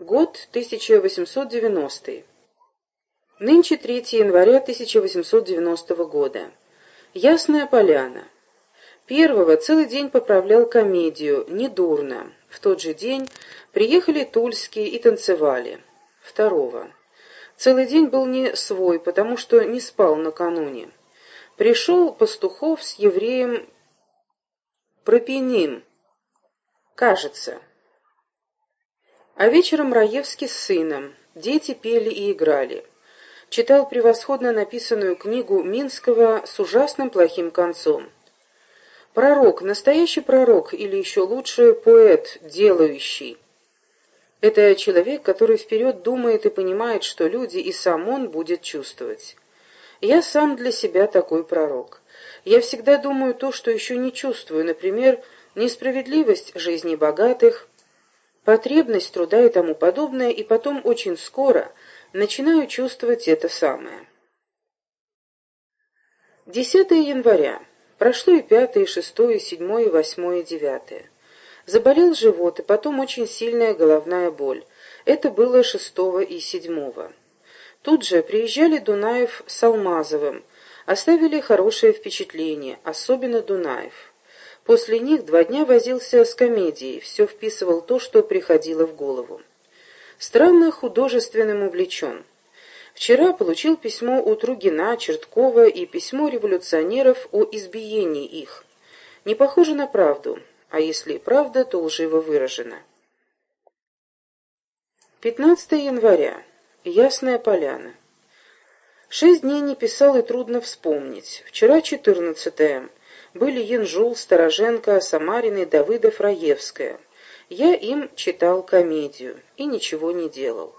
Год 1890. Нынче 3 января 1890 года. Ясная поляна. Первого целый день поправлял комедию, недурно. В тот же день приехали Тульские и танцевали. Второго. Целый день был не свой, потому что не спал накануне. Пришел Пастухов с евреем Пропинин. Кажется. А вечером Раевский с сыном. Дети пели и играли. Читал превосходно написанную книгу Минского с ужасным плохим концом. Пророк, настоящий пророк, или еще лучше, поэт, делающий. Это человек, который вперед думает и понимает, что люди, и сам он будет чувствовать. Я сам для себя такой пророк. Я всегда думаю то, что еще не чувствую, например, несправедливость жизни богатых, потребность труда и тому подобное, и потом очень скоро начинаю чувствовать это самое. 10 января. Прошло и пятое, и шестое, и седьмое, и восьмое, и девятое. Заболел живот, и потом очень сильная головная боль. Это было шестого и седьмого. Тут же приезжали Дунаев с Алмазовым, оставили хорошее впечатление, особенно Дунаев. После них два дня возился с комедией, все вписывал то, что приходило в голову. Странно художественным увлечен. Вчера получил письмо у Тругина, Черткова и письмо революционеров о избиении их. Не похоже на правду, а если и правда, то лживо выражено. 15 января. Ясная поляна. Шесть дней не писал и трудно вспомнить. Вчера 14 -е были Янжул, Стороженко, Самарин и Давыдов, Раевская. Я им читал комедию и ничего не делал.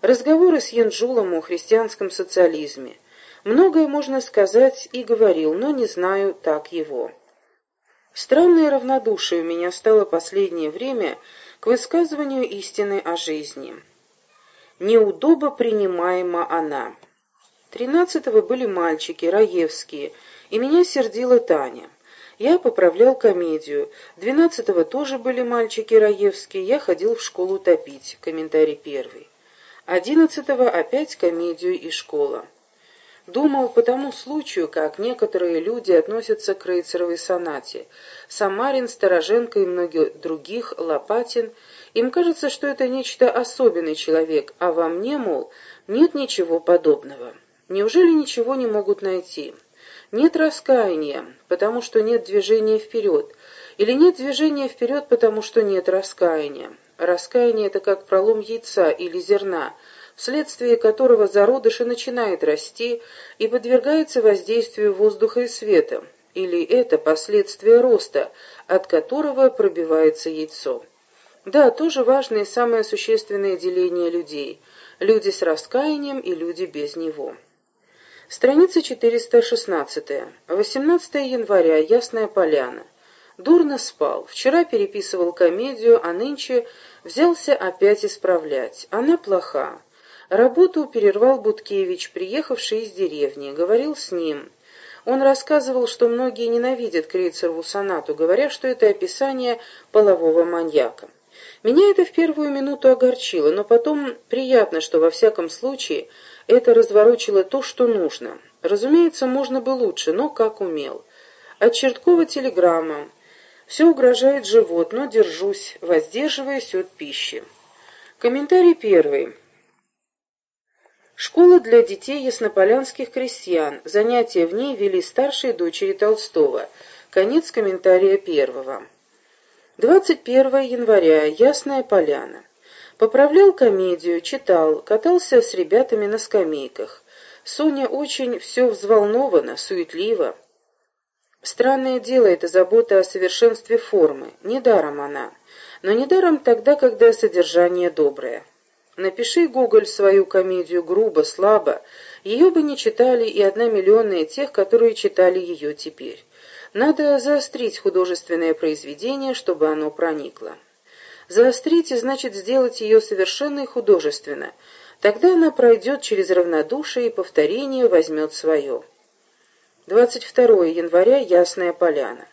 Разговоры с Янжулом о христианском социализме. Многое можно сказать и говорил, но не знаю так его. Странное равнодушие у меня стало последнее время к высказыванию истины о жизни. Неудобо принимаема она. Тринадцатого были мальчики, раевские, и меня сердила Таня. Я поправлял комедию. Двенадцатого тоже были мальчики раевские, я ходил в школу топить. Комментарий первый. Одиннадцатого опять комедию и школа. Думал по тому случаю, как некоторые люди относятся к Рейцеровой сонате. Самарин, Стороженко и многие других, Лопатин. Им кажется, что это нечто особенный человек, а во мне, мол, нет ничего подобного. Неужели ничего не могут найти? Нет раскаяния, потому что нет движения вперед. Или нет движения вперед, потому что нет раскаяния. Раскаяние – это как пролом яйца или зерна, вследствие которого зародыш и начинает расти и подвергается воздействию воздуха и света. Или это последствие роста, от которого пробивается яйцо. Да, тоже важное и самое существенное деление людей. Люди с раскаянием и люди без него. Страница 416. 18 января. Ясная поляна. Дурно спал. Вчера переписывал комедию, а нынче взялся опять исправлять. Она плоха. Работу перервал Буткевич, приехавший из деревни. Говорил с ним. Он рассказывал, что многие ненавидят Крейцерову сонату, говоря, что это описание полового маньяка. Меня это в первую минуту огорчило, но потом приятно, что во всяком случае это разворочило то, что нужно. Разумеется, можно бы лучше, но как умел. От Черткова телеграмма. Все угрожает живот, но держусь, воздерживаясь от пищи. Комментарий первый. Школа для детей яснополянских крестьян. Занятия в ней вели старшие дочери Толстого. Конец комментария первого. 21 января. Ясная поляна. Поправлял комедию, читал, катался с ребятами на скамейках. Соня очень все взволнована, суетлива. Странное дело это забота о совершенстве формы. Недаром она. Но недаром тогда, когда содержание доброе. Напиши, Гоголь, свою комедию грубо, слабо. Ее бы не читали и одна миллионная тех, которые читали ее теперь. Надо заострить художественное произведение, чтобы оно проникло. Заострить значит сделать ее совершенно и художественно. Тогда она пройдет через равнодушие и повторение возьмет свое. 22 января. Ясная поляна.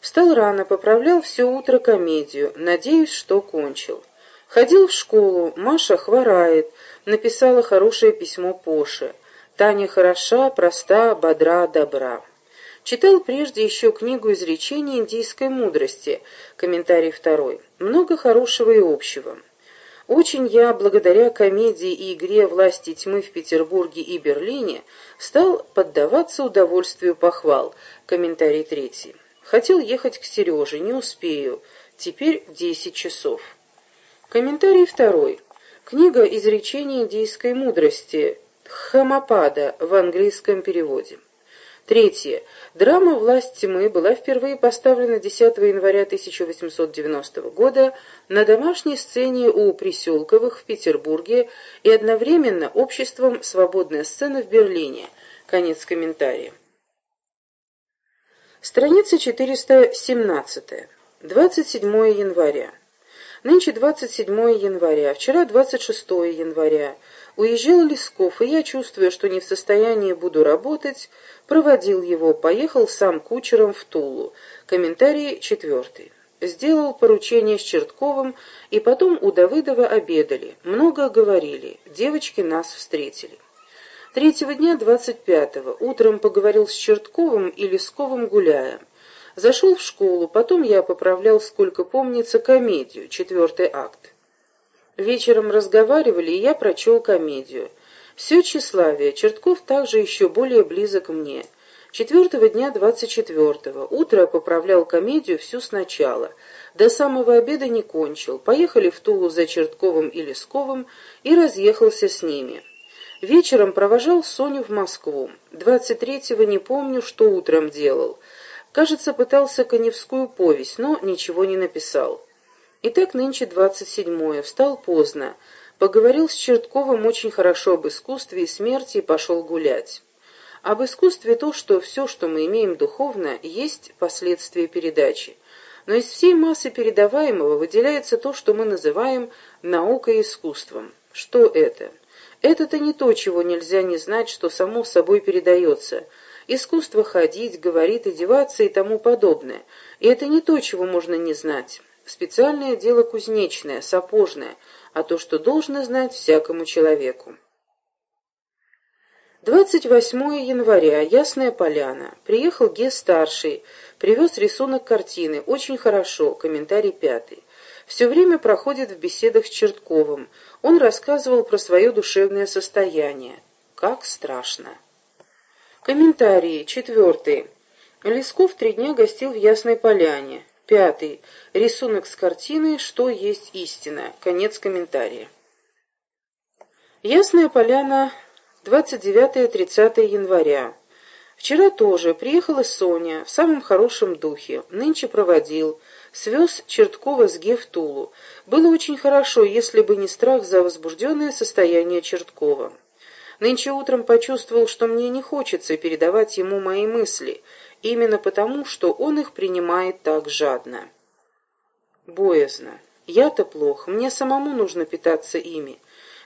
Встал рано, поправлял все утро комедию. Надеюсь, что кончил. Ходил в школу, Маша хворает, написала хорошее письмо Поше. Таня хороша, проста, бодра, добра. Читал прежде еще книгу изречений индийской мудрости, комментарий второй. Много хорошего и общего. Очень я, благодаря комедии и игре «Власти тьмы» в Петербурге и Берлине, стал поддаваться удовольствию похвал. Комментарий третий. Хотел ехать к Сереже, не успею. Теперь десять часов. Комментарий второй. Книга изречений индийской мудрости Хамапада в английском переводе. Третье. Драма «Власть тьмы» была впервые поставлена 10 января 1890 года на домашней сцене у Приселковых в Петербурге и одновременно обществом «Свободная сцена» в Берлине. Конец комментария. Страница 417. 27 января. Нынче 27 января, вчера 26 января. Уезжал Лесков, и я, чувствуя, что не в состоянии буду работать, проводил его, поехал сам кучером в Тулу. Комментарий четвертый. Сделал поручение с Чертковым, и потом у Давыдова обедали. Много говорили, девочки нас встретили. Третьего дня, 25-го, утром поговорил с Чертковым и Лесковым гуляя. Зашел в школу, потом я поправлял, сколько помнится, комедию, четвертый акт. Вечером разговаривали, и я прочел комедию. Все тщеславие, Чертков также еще более близок мне. Четвертого дня, двадцать четвертого, утро поправлял комедию всю сначала. До самого обеда не кончил. Поехали в Тулу за Чертковым и Лесковым и разъехался с ними. Вечером провожал Соню в Москву. Двадцать третьего не помню, что утром делал. Кажется, пытался коневскую повесть, но ничего не написал. Итак, нынче двадцать седьмое. Встал поздно. Поговорил с Чертковым очень хорошо об искусстве и смерти и пошел гулять. Об искусстве то, что все, что мы имеем духовно, есть последствия передачи. Но из всей массы передаваемого выделяется то, что мы называем наукой и искусством. Что это? Это-то не то, чего нельзя не знать, что само собой передается – искусство ходить, говорить, одеваться и тому подобное. И это не то, чего можно не знать. Специальное дело кузнечное, сапожное, а то, что должно знать всякому человеку. 28 января, Ясная Поляна. Приехал Ге-старший, привез рисунок картины, очень хорошо, комментарий пятый. Все время проходит в беседах с Чертковым. Он рассказывал про свое душевное состояние. Как страшно. Комментарии. Четвертый. Лесков три дня гостил в Ясной Поляне. Пятый. Рисунок с картины «Что есть истина». Конец комментария. Ясная Поляна, 29-30 января. Вчера тоже приехала Соня в самом хорошем духе. Нынче проводил. Свез Черткова с Ге. Было очень хорошо, если бы не страх за возбужденное состояние Черткова. Нынче утром почувствовал, что мне не хочется передавать ему мои мысли, именно потому, что он их принимает так жадно. Боязно. Я-то плох, мне самому нужно питаться ими.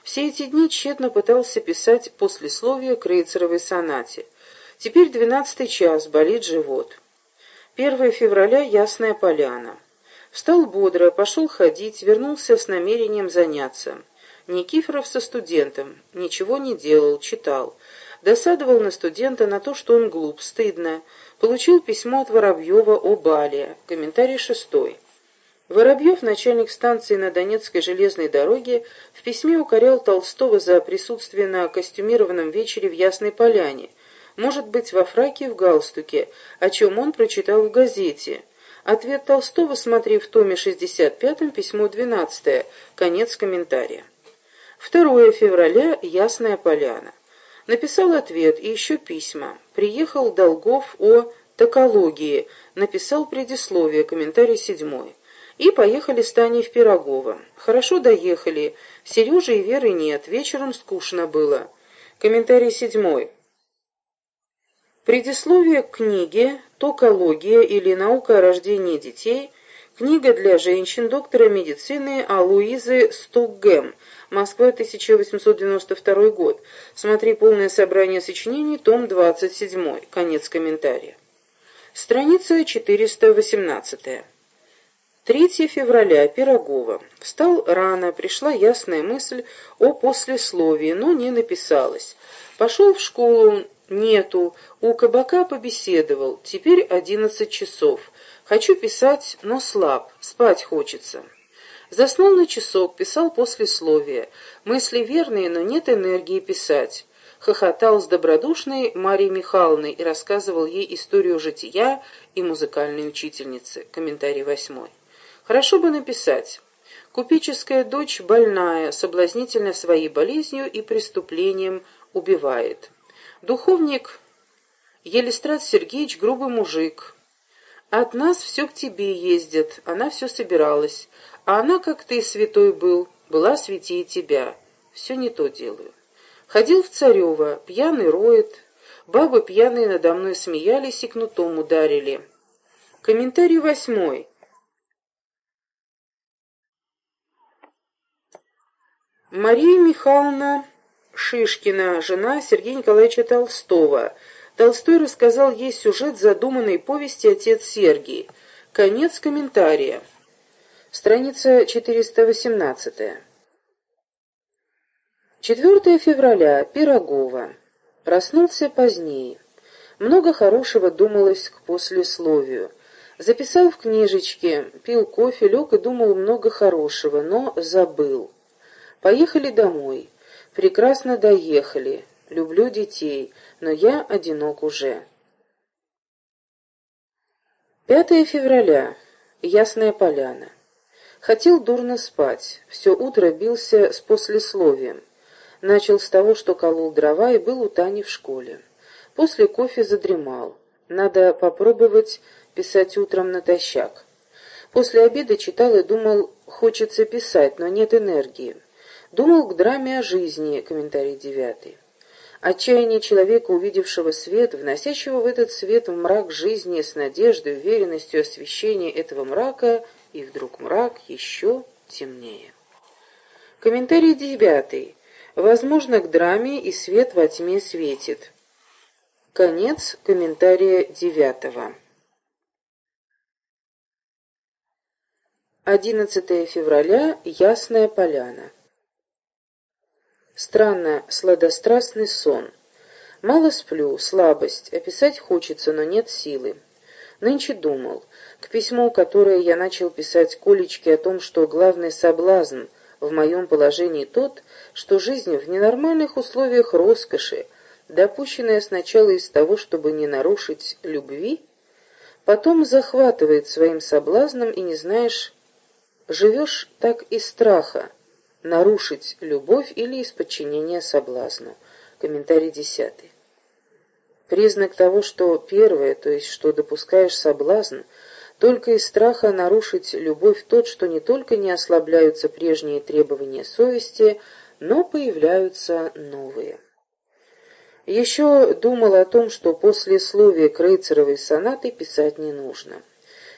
Все эти дни тщетно пытался писать послесловие к Рейцеровой сонате. Теперь двенадцатый час, болит живот. 1 февраля, Ясная Поляна. Встал бодро, пошел ходить, вернулся с намерением заняться. Никифоров со студентом. Ничего не делал, читал. Досадовал на студента на то, что он глуп, стыдно. Получил письмо от Воробьева о Бале. Комментарий шестой. Воробьев, начальник станции на Донецкой железной дороге, в письме укорял Толстого за присутствие на костюмированном вечере в Ясной Поляне, может быть, во фраке и в галстуке, о чем он прочитал в газете. Ответ Толстого смотри в томе 65, письмо 12, конец комментария. 2 февраля, Ясная Поляна. Написал ответ и еще письма. Приехал Долгов о токологии, написал предисловие, комментарий седьмой. И поехали с Таней в Пирогово. Хорошо доехали. Сережи и Веры нет, вечером скучно было. Комментарий седьмой. Предисловие к книге «Токология» или «Наука о рождении детей» Книга для женщин доктора медицины Алуизы Стуггем Москва, 1892 год. Смотри полное собрание сочинений, том 27. Конец комментария. Страница 418. 3 февраля. Пирогова. Встал рано, пришла ясная мысль о послесловии, но не написалась. Пошел в школу, нету, у кабака побеседовал, теперь одиннадцать часов. Хочу писать, но слаб, спать хочется. Заснул на часок, писал послесловие. Мысли верные, но нет энергии писать. Хохотал с добродушной Марией Михайловной и рассказывал ей историю жития и музыкальной учительницы. Комментарий восьмой. Хорошо бы написать. Купеческая дочь больная, соблазнительна своей болезнью и преступлением убивает. Духовник Елистрат Сергеевич грубый мужик. От нас все к тебе ездит, она все собиралась. А она, как ты, святой был, была святее тебя. Все не то делаю. Ходил в Царево, пьяный роет. Бабы пьяные надо мной смеялись и кнутом ударили. Комментарий восьмой. Мария Михайловна Шишкина, жена Сергея Николаевича Толстого. Толстой рассказал ей сюжет задуманной повести «Отец Сергий». Конец комментария. Страница 418. 4 февраля. Пирогова. Проснулся позднее. Много хорошего думалось к послесловию. Записал в книжечке, пил кофе, лег и думал много хорошего, но забыл. Поехали домой. Прекрасно доехали. Люблю детей, но я одинок уже. 5 февраля. Ясная поляна. Хотел дурно спать. Все утро бился с послесловием. Начал с того, что колол дрова и был у Тани в школе. После кофе задремал. Надо попробовать писать утром натощак. После обеда читал и думал, хочется писать, но нет энергии. Думал к драме о жизни, комментарий девятый. Отчаяние человека, увидевшего свет, вносящего в этот свет в мрак жизни с надеждой, уверенностью освещения этого мрака – и вдруг мрак еще темнее. Комментарий девятый. Возможно, к драме и свет во тьме светит. Конец комментария девятого. 11 февраля. Ясная поляна. Странно, сладострастный сон. Мало сплю, слабость, описать хочется, но нет силы. Нынче думал, к письму, которое я начал писать Колечке о том, что главный соблазн в моем положении тот, что жизнь в ненормальных условиях роскоши, допущенная сначала из того, чтобы не нарушить любви, потом захватывает своим соблазном и не знаешь, живешь так из страха, нарушить любовь или из подчинения соблазну. Комментарий десятый. Признак того, что первое, то есть что допускаешь соблазн, только из страха нарушить любовь тот, что не только не ослабляются прежние требования совести, но появляются новые. Еще думал о том, что после словия Крейцеровой сонаты писать не нужно.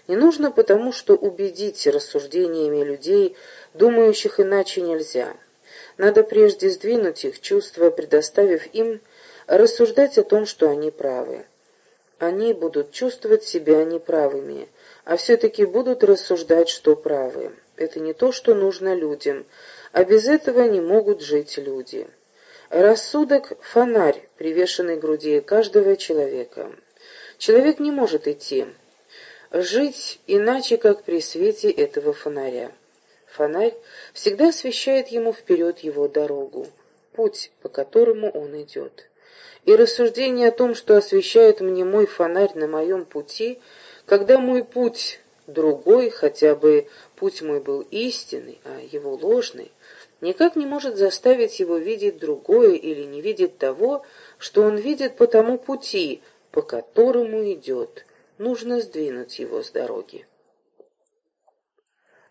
Не нужно потому, что убедить рассуждениями людей, думающих иначе нельзя. Надо прежде сдвинуть их чувства, предоставив им рассуждать о том, что они правы. Они будут чувствовать себя неправыми, а все-таки будут рассуждать, что правы. Это не то, что нужно людям, а без этого не могут жить люди. Рассудок — фонарь, привешенный к груди каждого человека. Человек не может идти, жить иначе, как при свете этого фонаря. Фонарь всегда освещает ему вперед его дорогу, путь, по которому он идет и рассуждение о том, что освещает мне мой фонарь на моем пути, когда мой путь другой, хотя бы путь мой был истинный, а его ложный, никак не может заставить его видеть другое или не видеть того, что он видит по тому пути, по которому идет. Нужно сдвинуть его с дороги.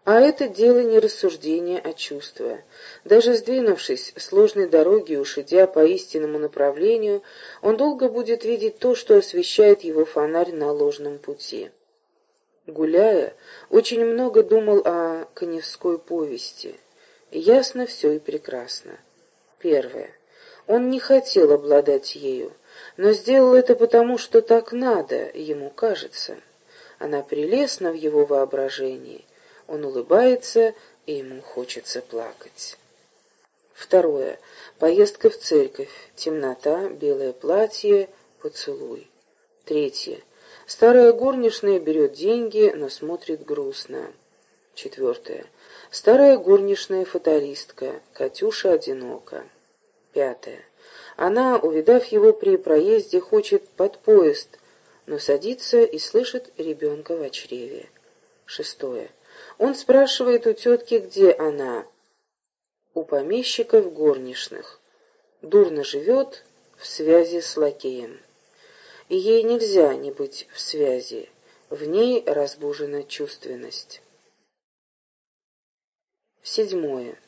А это дело не рассуждения, а чувства. Даже сдвинувшись с сложной дороги и ушидя по истинному направлению, он долго будет видеть то, что освещает его фонарь на ложном пути. Гуляя, очень много думал о коневской повести. Ясно все и прекрасно. Первое. Он не хотел обладать ею, но сделал это потому, что так надо, ему кажется. Она прелестна в его воображении — Он улыбается, и ему хочется плакать. Второе. Поездка в церковь. Темнота, белое платье, поцелуй. Третье. Старая горничная берет деньги, но смотрит грустно. Четвертое. Старая горничная фаталистка. Катюша одинока. Пятое. Она, увидав его при проезде, хочет под поезд, но садится и слышит ребенка в чреве. Шестое. Он спрашивает у тетки, где она. У помещиков горничных. Дурно живет в связи с лакеем. И ей нельзя не быть в связи. В ней разбужена чувственность. Седьмое.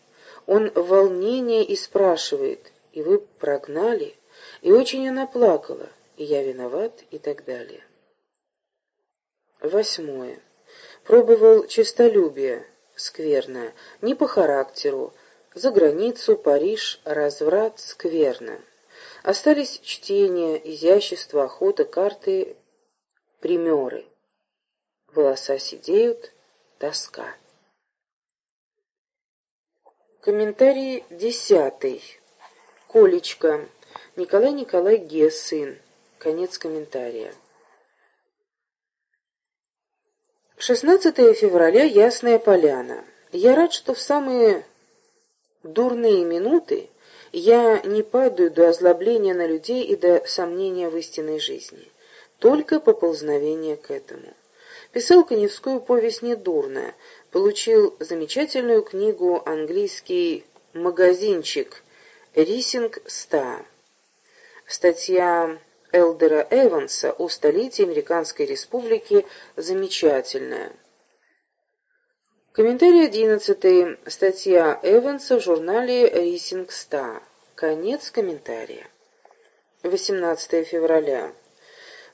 Он в волнении и спрашивает, и вы прогнали, и очень она плакала, и я виноват, и так далее. Восьмое. Пробовал честолюбие, скверно, не по характеру, за границу, Париж, разврат, скверно. Остались чтение, изящество, охота, карты, примеры. Волоса сидеют, тоска. Комментарий десятый. Колечко. Николай Николай Ге, сын. Конец комментария. 16 февраля, Ясная Поляна. Я рад, что в самые дурные минуты я не падаю до озлобления на людей и до сомнения в истинной жизни. Только поползновение к этому. Писал Коневскую повесть недурно. Получил замечательную книгу «Английский магазинчик» Рисинг Ста. Статья Элдера Эванса о столетии Американской Республики замечательная. Комментарий одиннадцатый. Статья Эванса в журнале Рисинг Ста. Конец комментария. 18 февраля.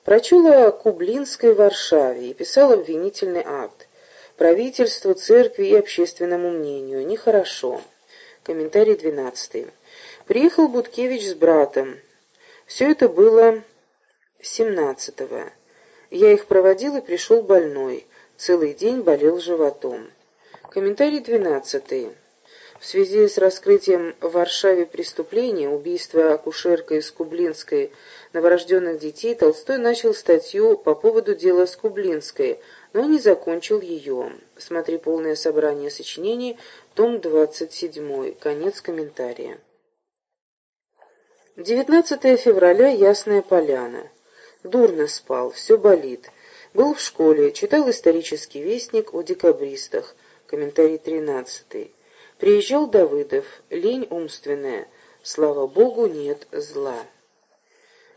Прочула Кублинской в Варшаве и писал обвинительный акт. Правительству, церкви и общественному мнению. Нехорошо. Комментарий 12. Приехал Буткевич с братом. Все это было 17-го. Я их проводил и пришел больной. Целый день болел животом. Комментарий 12. В связи с раскрытием в Варшаве преступления, убийства акушеркой Скублинской новорожденных детей, Толстой начал статью по поводу дела Скублинской, но не закончил ее. Смотри полное собрание сочинений, том 27, конец комментария. 19 февраля, Ясная Поляна. Дурно спал, все болит. Был в школе, читал исторический вестник о декабристах, комментарий 13. Приезжал Давыдов, лень умственная, слава богу, нет зла.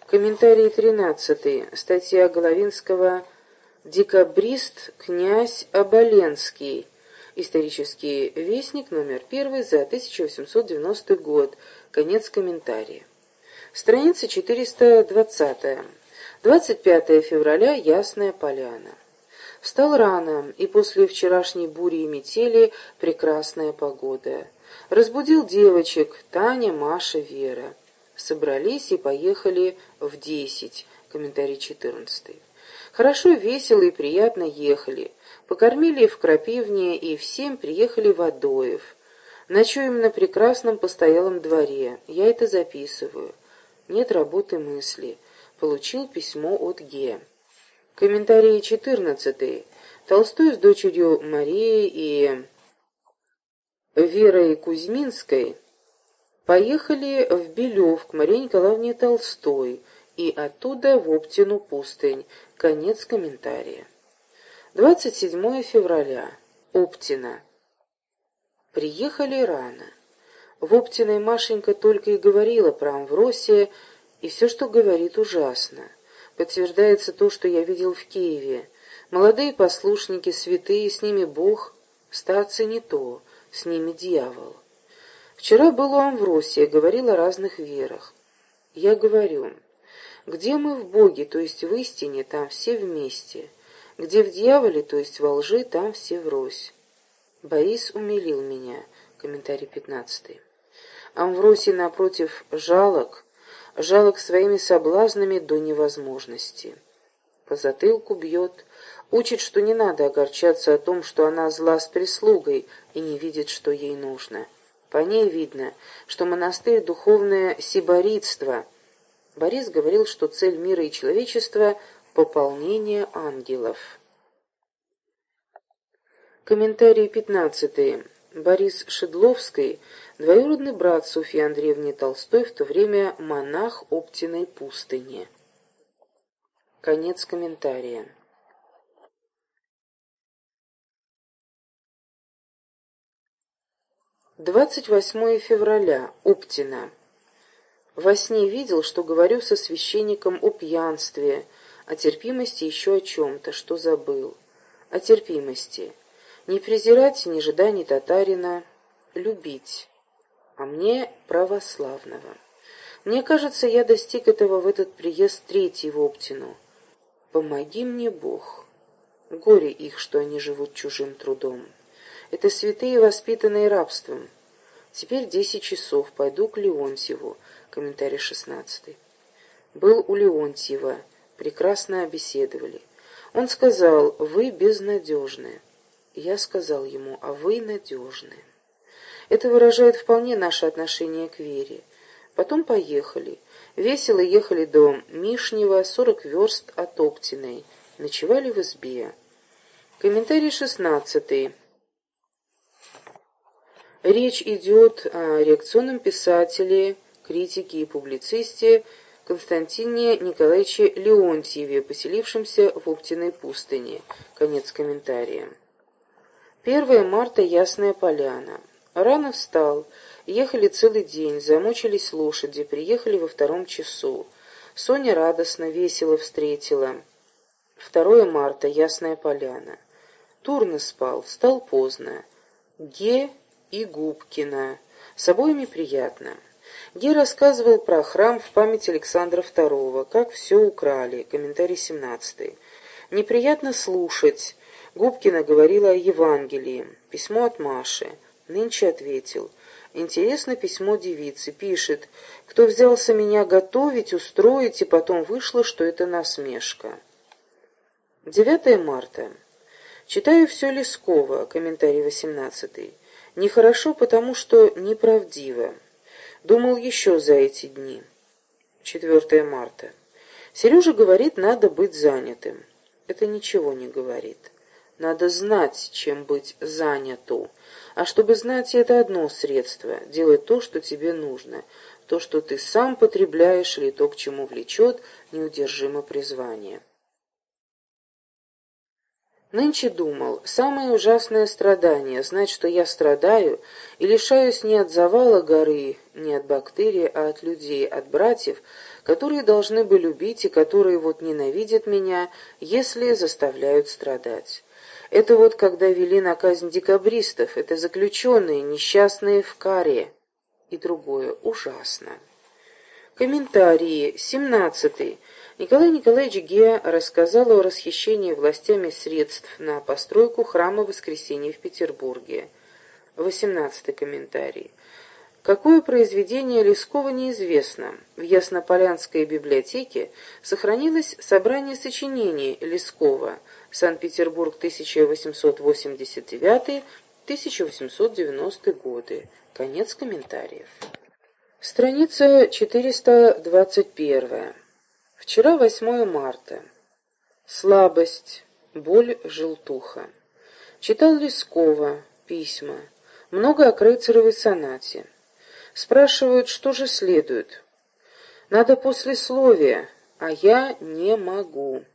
Комментарий 13. Статья Головинского «Декабрист князь Оболенский». Исторический вестник номер 1 за 1890 год. Конец комментария. Страница 420. 25 февраля. Ясная поляна. Встал рано, и после вчерашней бури и метели прекрасная погода. Разбудил девочек Таня, Маша, Вера. Собрались и поехали в десять. Комментарий 14. Хорошо, весело и приятно ехали. Покормили в Крапивне и всем приехали в Адоев. Ночуем на прекрасном постоялом дворе. Я это записываю. Нет работы мысли. Получил письмо от Ге. Комментарий 14. Толстой с дочерью Марией и Верой Кузьминской поехали в Белев к Марии Николаевне Толстой и оттуда в Оптину пустынь. Конец комментария. 27 февраля. Оптина. Приехали рано. В Оптиной Машенька только и говорила про Амвросия, и все, что говорит, ужасно. Подтверждается то, что я видел в Киеве. Молодые послушники, святые, с ними Бог, старцы не то, с ними дьявол. Вчера был у Амвросия, говорил о разных верах. Я говорю, где мы в Боге, то есть в истине, там все вместе. Где в дьяволе, то есть во лжи, там все врозь. Борис умилил меня. Комментарий пятнадцатый. Амвросий, напротив, жалок, жалок своими соблазнами до невозможности. По затылку бьет, Учит, что не надо огорчаться о том, что она зла с прислугой и не видит, что ей нужно. По ней видно, что монастырь — духовное сиборитство. Борис говорил, что цель мира и человечества — пополнение ангелов. Комментарий пятнадцатый. Борис Шедловский, двоюродный брат Софьи Андреевны Толстой, в то время монах Оптиной пустыни. Конец комментария. 28 февраля. Уптина. Во сне видел, что говорю со священником о пьянстве, о терпимости еще о чем-то, что забыл. О терпимости. Не презирать ни жида, ни татарина, любить. А мне православного. Мне кажется, я достиг этого в этот приезд третий в Оптину. Помоги мне, Бог. Горе их, что они живут чужим трудом. Это святые, воспитанные рабством. Теперь десять часов. Пойду к Леонтьеву. Комментарий шестнадцатый. Был у Леонтьева. Прекрасно обеседовали. Он сказал, вы безнадежны. Я сказал ему, а вы надежны. Это выражает вполне наше отношение к вере. Потом поехали. Весело ехали до Мишнева, сорок верст от Оптиной. Ночевали в избе. Комментарий шестнадцатый. Речь идет о реакционном писателе, критике и публицисте Константине Николаевиче Леонтьеве, поселившемся в Оптиной пустыне. Конец комментария. 1 марта, Ясная Поляна. Рано встал, ехали целый день, замучились лошади, приехали во втором часу. Соня радостно, весело встретила. 2 марта, Ясная Поляна. Турно спал, встал поздно. Ге и Губкина. С обоими приятно. Ге рассказывал про храм в память Александра II, как все украли. Комментарий 17. Неприятно слушать. Губкина говорила о Евангелии. Письмо от Маши. Нынче ответил. Интересно письмо девицы. Пишет, кто взялся меня готовить, устроить, и потом вышло, что это насмешка. 9 марта. Читаю все Лескова. Комментарий 18. Нехорошо, потому что неправдиво. Думал еще за эти дни. 4 марта. Сережа говорит, надо быть занятым. Это ничего не говорит. Надо знать, чем быть заняту. А чтобы знать, это одно средство. Делать то, что тебе нужно. То, что ты сам потребляешь, или то, к чему влечет неудержимо призвание. Нынче думал, самое ужасное страдание — знать, что я страдаю и лишаюсь не от завала горы, не от бактерий, а от людей, от братьев, которые должны бы любить и которые вот ненавидят меня, если заставляют страдать. Это вот когда вели на казнь декабристов, это заключенные, несчастные в каре. И другое ужасно. Комментарии. Семнадцатый. Николай Николаевич Геа рассказал о расхищении властями средств на постройку храма Воскресения в Петербурге. Восемнадцатый комментарий. Какое произведение Лескова неизвестно. В Яснополянской библиотеке сохранилось собрание сочинений Лескова Санкт-Петербург 1889-1890 годы. Конец комментариев. Страница 421. Вчера 8 марта. Слабость, боль, желтуха. Читал Лескова, письма. Много о Крейцеровой сонате. Спрашивают, что же следует. Надо послесловие, а я не могу.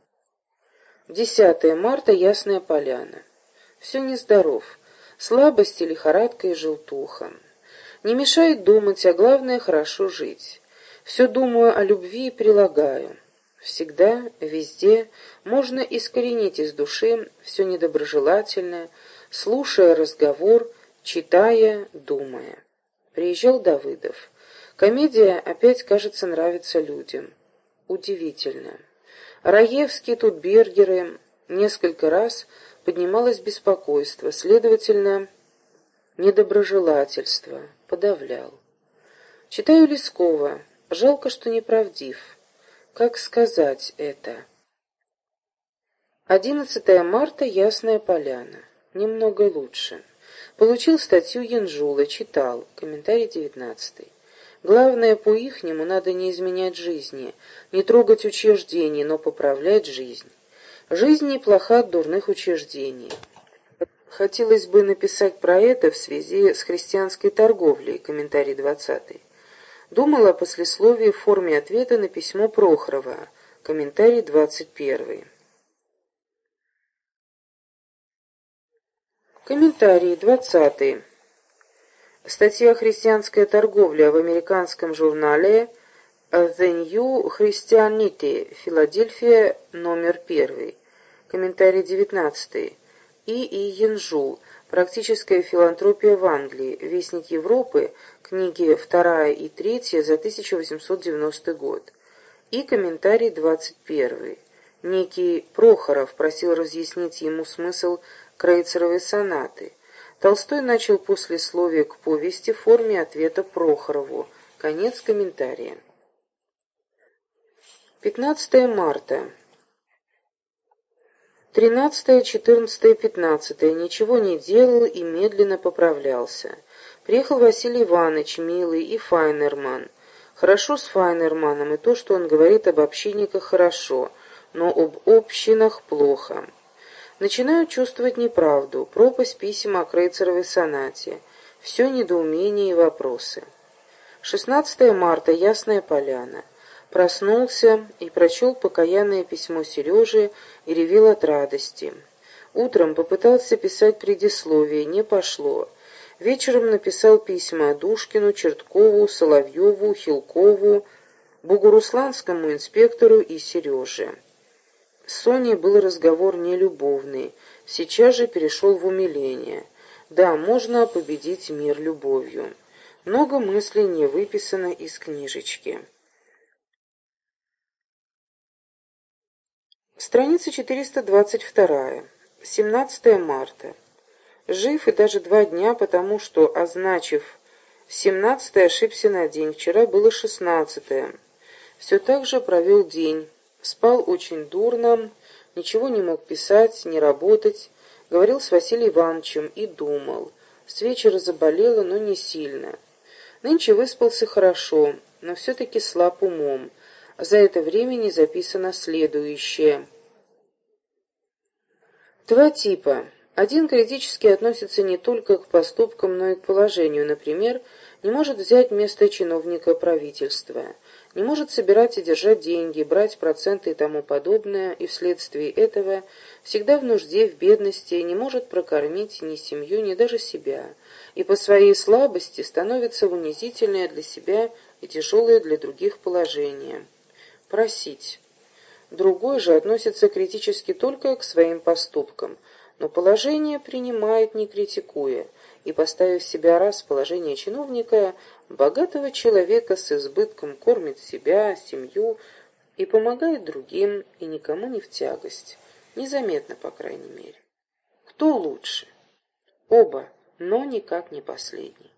10 марта, Ясная Поляна. Все нездоров. Слабость, лихорадка и желтуха. Не мешает думать, а главное хорошо жить. Все думаю о любви и прилагаю. Всегда, везде можно искоренить из души все недоброжелательное, слушая разговор, читая, думая. Приезжал Давыдов. Комедия опять, кажется, нравится людям. Удивительно. Раевский, тут Бергеры. Несколько раз поднималось беспокойство, следовательно, недоброжелательство. Подавлял. Читаю Лескова. Жалко, что неправдив. Как сказать это? 11 марта, Ясная Поляна. Немного лучше. Получил статью Янжула, читал. Комментарий 19. Главное, по-ихнему надо не изменять жизни, не трогать учреждений, но поправлять жизнь. Жизнь неплоха от дурных учреждений. Хотелось бы написать про это в связи с христианской торговлей, комментарий 20. Думала о послесловии в форме ответа на письмо Прохорова, комментарий 21. Комментарий 20. Статья «Христианская торговля» в американском журнале «The New Christianity», Филадельфия, номер 1. Комментарий 19. И. И. Янжул. Практическая филантропия в Англии. Вестник Европы. Книги 2 и 3 за 1890 год. И комментарий 21. Некий Прохоров просил разъяснить ему смысл Крейцеровой сонаты. Толстой начал послесловие к повести в форме ответа Прохорову. Конец комментария. 15 марта. 13, 14, 15 ничего не делал и медленно поправлялся. Приехал Василий Иванович, милый, и Файнерман. Хорошо с Файнерманом, и то, что он говорит об общинниках, хорошо, но об общинах плохо. Начинаю чувствовать неправду, пропасть писем о Крейцеровой сонате. Все недоумения и вопросы. 16 марта, Ясная Поляна. Проснулся и прочел покаянное письмо Сережи и ревел от радости. Утром попытался писать предисловие, не пошло. Вечером написал письма Душкину, Черткову, Соловьеву, Хилкову, Бугурусланскому инспектору и Сереже. С Соней был разговор нелюбовный, сейчас же перешел в умиление. Да, можно победить мир любовью. Много мыслей не выписано из книжечки. Страница 422. 17 марта. Жив и даже два дня, потому что, означив 17 ошибся на день. Вчера было 16 -е. Все так же провел день. Спал очень дурно, ничего не мог писать, не работать. Говорил с Василием Ивановичем и думал. С вечера заболела, но не сильно. Нынче выспался хорошо, но все-таки слаб умом. За это время не записано следующее. Два типа. Один критически относится не только к поступкам, но и к положению. Например, не может взять место чиновника правительства не может собирать и держать деньги, брать проценты и тому подобное, и вследствие этого всегда в нужде, в бедности, не может прокормить ни семью, ни даже себя, и по своей слабости становится в унизительное для себя и тяжелое для других положение. Просить. Другой же относится критически только к своим поступкам, но положение принимает, не критикуя, и, поставив себя раз в положение чиновника, богатого человека с избытком кормит себя, семью и помогает другим, и никому не в тягость. Незаметно, по крайней мере. Кто лучше? Оба, но никак не последний.